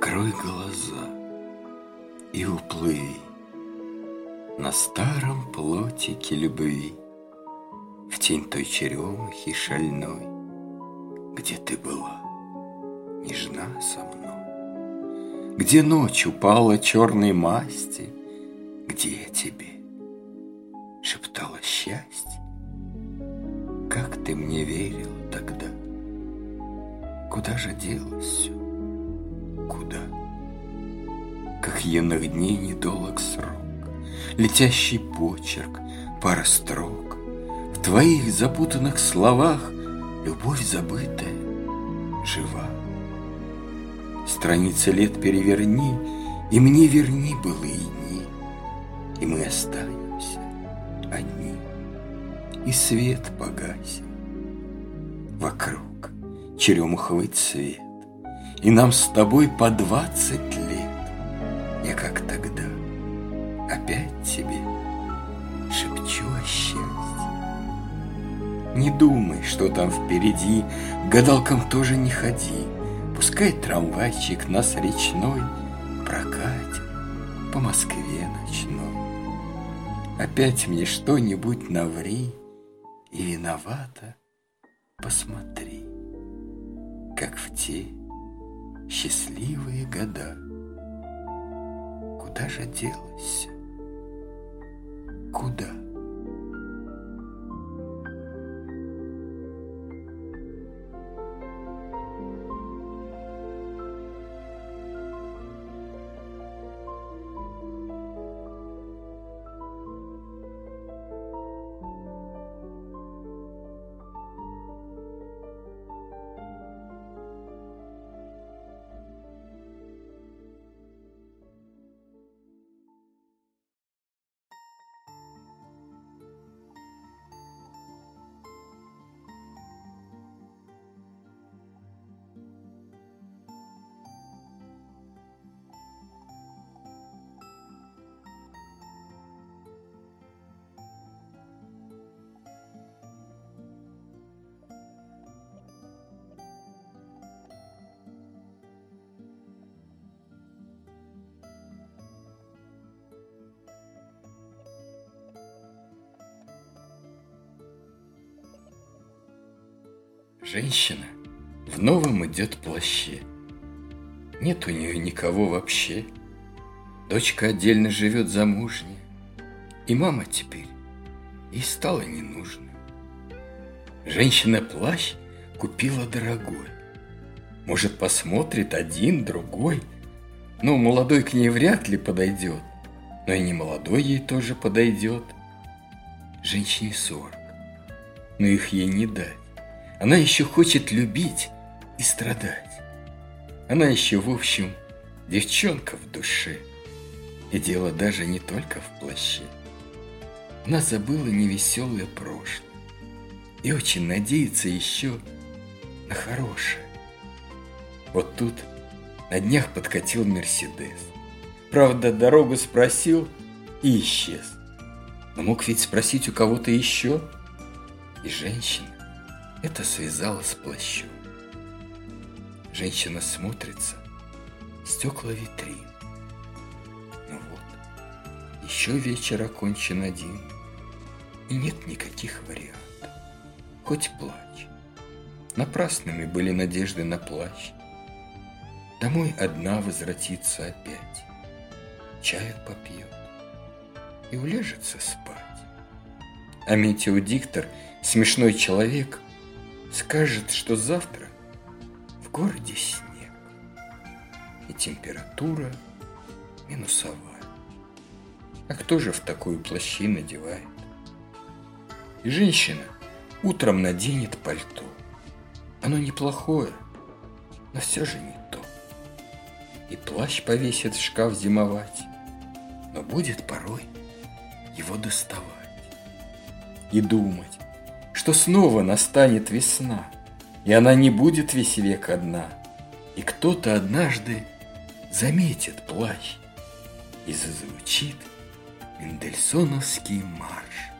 Закрой глаза и уплыви На старом плотике любви В тень той черемухи шальной, Где ты была нежна со мной, Где ночь упала черной масти, Где я тебе шептала счастье. Как ты мне верил тогда, Куда же делось все? Куда? Как юных дней недолг срок, Летящий почерк, пара строк, В твоих запутанных словах Любовь забытая, жива. Страницы лет переверни, И мне верни былые дни, И мы останемся одни, И свет погасим. Вокруг черемуховый цвет, И нам с тобой по двадцать лет. Я как тогда опять тебе шепчу о счастье. Не думай, что там впереди, к гадалкам тоже не ходи. Пускай трамвайчик нас речной прокатит по Москве ночной. Опять мне что-нибудь наври и виновата посмотри, как в те счастливые года. Куда же делась? Куда? Женщина в новом идет плаще. Нет у нее никого вообще. Дочка отдельно живет замужняя. И мама теперь ей стало не нужно. Женщина плащ купила дорогой. Может, посмотрит один, другой. Ну, молодой к ней вряд ли подойдет. Но и не молодой ей тоже подойдет. Женщине сорок. Но их ей не дать. Она еще хочет любить и страдать. Она еще, в общем, девчонка в душе. И дело даже не только в плаще. Она забыла невеселое прошлое и очень надеется еще на хорошее. Вот тут на днях подкатил Мерседес. Правда, дорогу спросил и исчез. Но мог ведь спросить у кого-то еще. И женщина это связала с плащом. Женщина смотрится, стекла витрин. Ну вот, еще вечер окончен один, и нет никаких вариантов. Хоть плачь. Напрасными были надежды на плащ. Домой одна возвратится опять, чаю попьет и улежется спать. А метеодиктор, смешной человек – скажет, что завтра в городе снег и температура минусовая. А кто же в такую плащи надевает? И женщина утром наденет пальто. Оно неплохое, но все же не то. И плащ повесит в шкаф зимовать, но будет порой его доставать. И думать, что снова настанет весна, и она не будет весь век одна, и кто-то однажды заметит плащ, и зазвучит Мендельсоновский марш.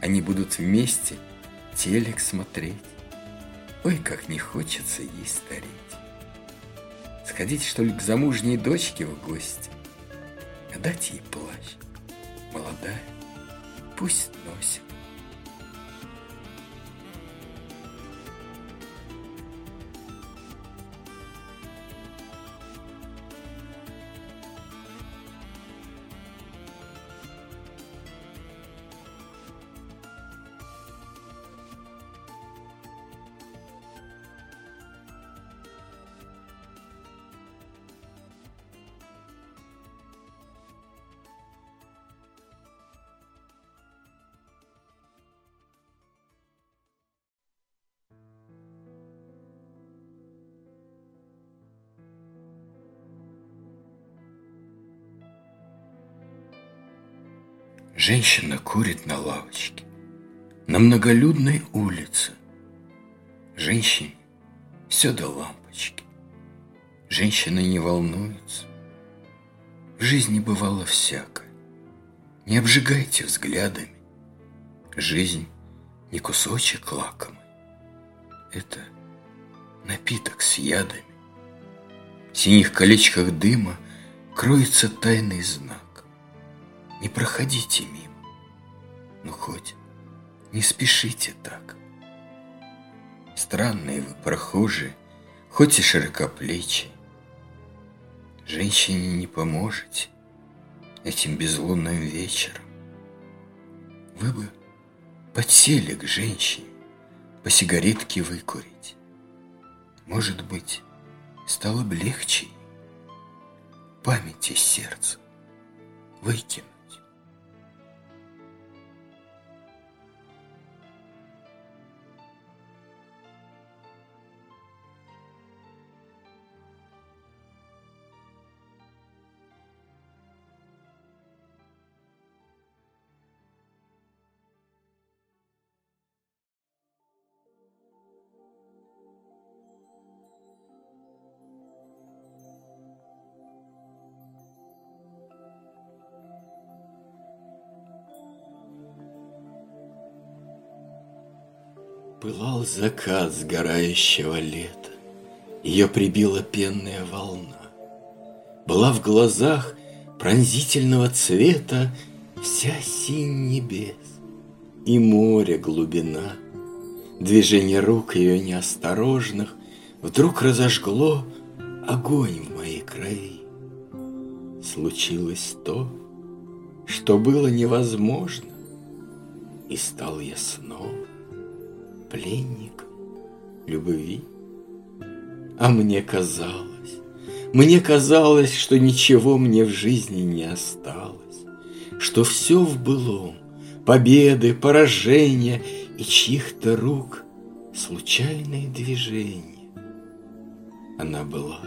Они будут вместе телек смотреть. Ой, как не хочется ей стареть. Сходить, что ли, к замужней дочке в гости? Дать ей плащ. Молодая, пусть носит. Женщина курит на лавочке На многолюдной улице. Женщине все до лампочки. Женщина не волнуется. В жизни бывало всякое. Не обжигайте взглядами. Жизнь не кусочек лакомый. Это напиток с ядами. В синих колечках дыма кроется тайный знак. Не проходите мимо. Ну хоть не спешите так. Странные вы прохожие, хоть и широкоплечие. Женщине не поможете этим безлунным вечером. Вы бы подсели к женщине, по сигаретке выкурить. Может быть, стало бы легче память из сердца выкинуть. Пылал закат сгорающего лета, Ее прибила пенная волна. Была в глазах пронзительного цвета Вся синь небес и море глубина. Движение рук ее неосторожных Вдруг разожгло огонь в моей крови. Случилось то, что было невозможно, И стал я снова пленник любви. А мне казалось, мне казалось, что ничего мне в жизни не осталось, что все в былом, победы, поражения и чьих-то рук случайные движения. Она была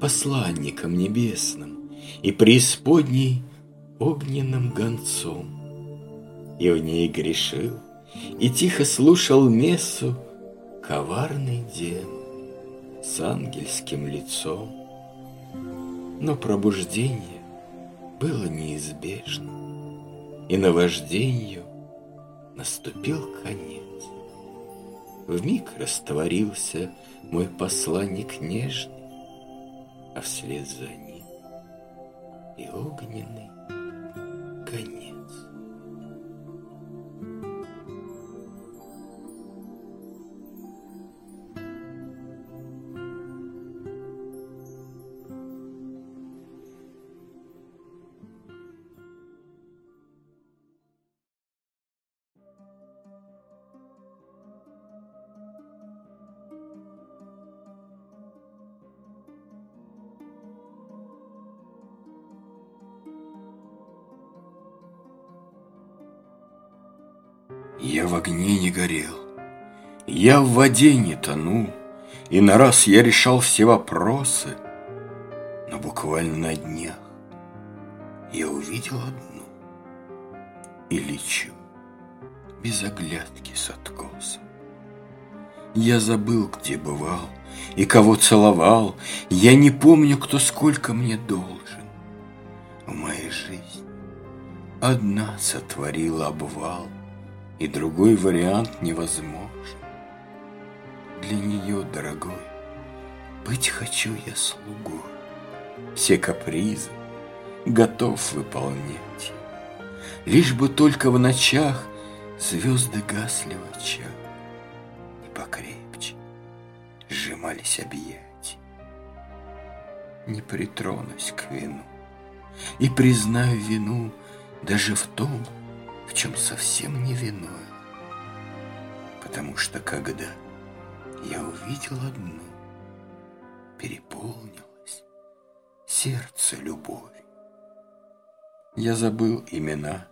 посланником небесным и преисподней огненным гонцом, и в ней грешил – и тихо слушал мессу коварный демон с ангельским лицом. Но пробуждение было неизбежно, и наваждению наступил конец. В миг растворился мой посланник нежный, а вслед за ним и огненный конец. Я в огне не горел, я в воде не тону, И на раз я решал все вопросы, Но буквально на днях я увидел одну. И лечу без оглядки с откосом. Я забыл, где бывал и кого целовал, Я не помню, кто сколько мне должен. В моей жизни одна сотворила обвал — и другой вариант невозможен. Для нее, дорогой, Быть хочу я слугой, все капризы готов выполнять. Лишь бы только в ночах звезды гасли в очах И покрепче сжимались объятия. Не притронусь к вину и признаю вину Даже в том, чем совсем не виной. Потому что когда я увидел одну, Переполнилось сердце любовь. Я забыл имена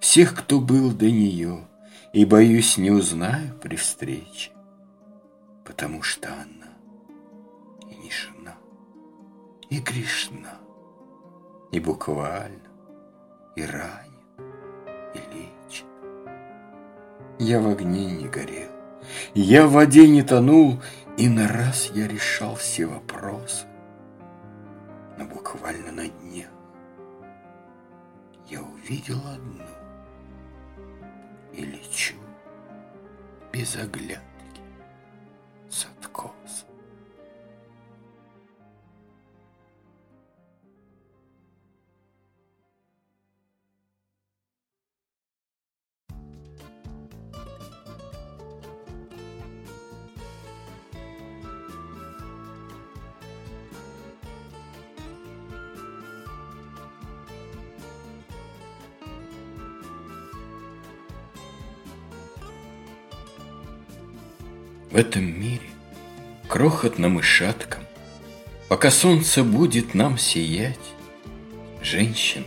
всех, кто был до нее, И, боюсь, не узнаю при встрече, Потому что она и не жена, и грешна, И буквально, и ранит, и лечит. Я в огне не горел, я в воде не тонул, И на раз я решал все вопросы, Но буквально на дне я увидел одну и лечу без оглядки с откоса. В этом мире, крохотным и шатком, Пока солнце будет нам сиять, Женщина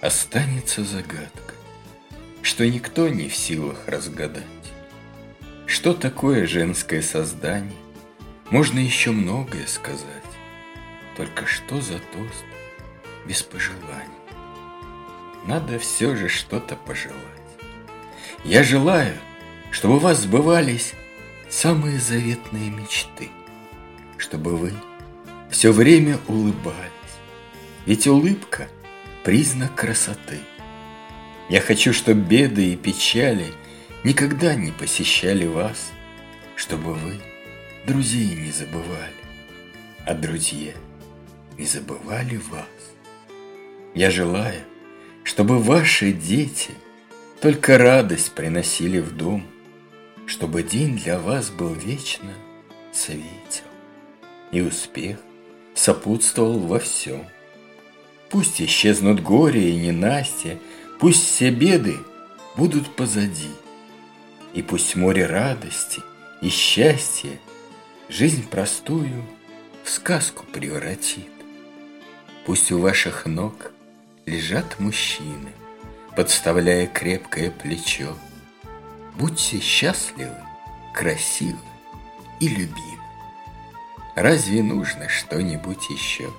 останется загадкой, Что никто не в силах разгадать. Что такое женское создание, Можно еще многое сказать, Только что за тост без пожеланий? Надо все же что-то пожелать. Я желаю, чтобы у вас сбывались самые заветные мечты, чтобы вы все время улыбались, ведь улыбка – признак красоты. Я хочу, чтобы беды и печали никогда не посещали вас, чтобы вы друзей не забывали, а друзья не забывали вас. Я желаю, чтобы ваши дети только радость приносили в дом – чтобы день для вас был вечно светел, и успех сопутствовал во всем. Пусть исчезнут горе и ненастья, пусть все беды будут позади, и пусть море радости и счастья жизнь простую в сказку превратит. Пусть у ваших ног лежат мужчины, подставляя крепкое плечо, Будьте счастливы, красивы и любимы. Разве нужно что-нибудь еще?